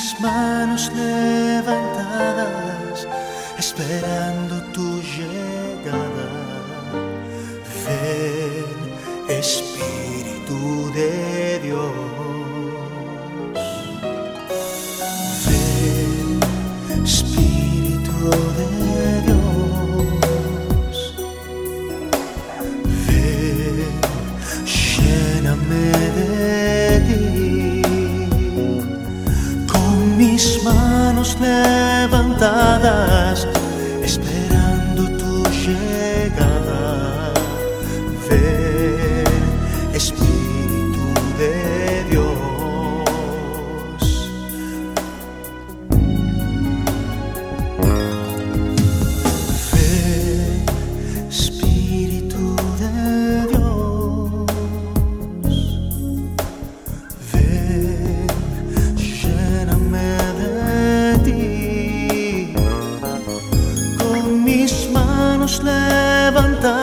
mis manos levantadas, esperando tu llegada. Ven, Espíritu. levantadas. nos levantadas.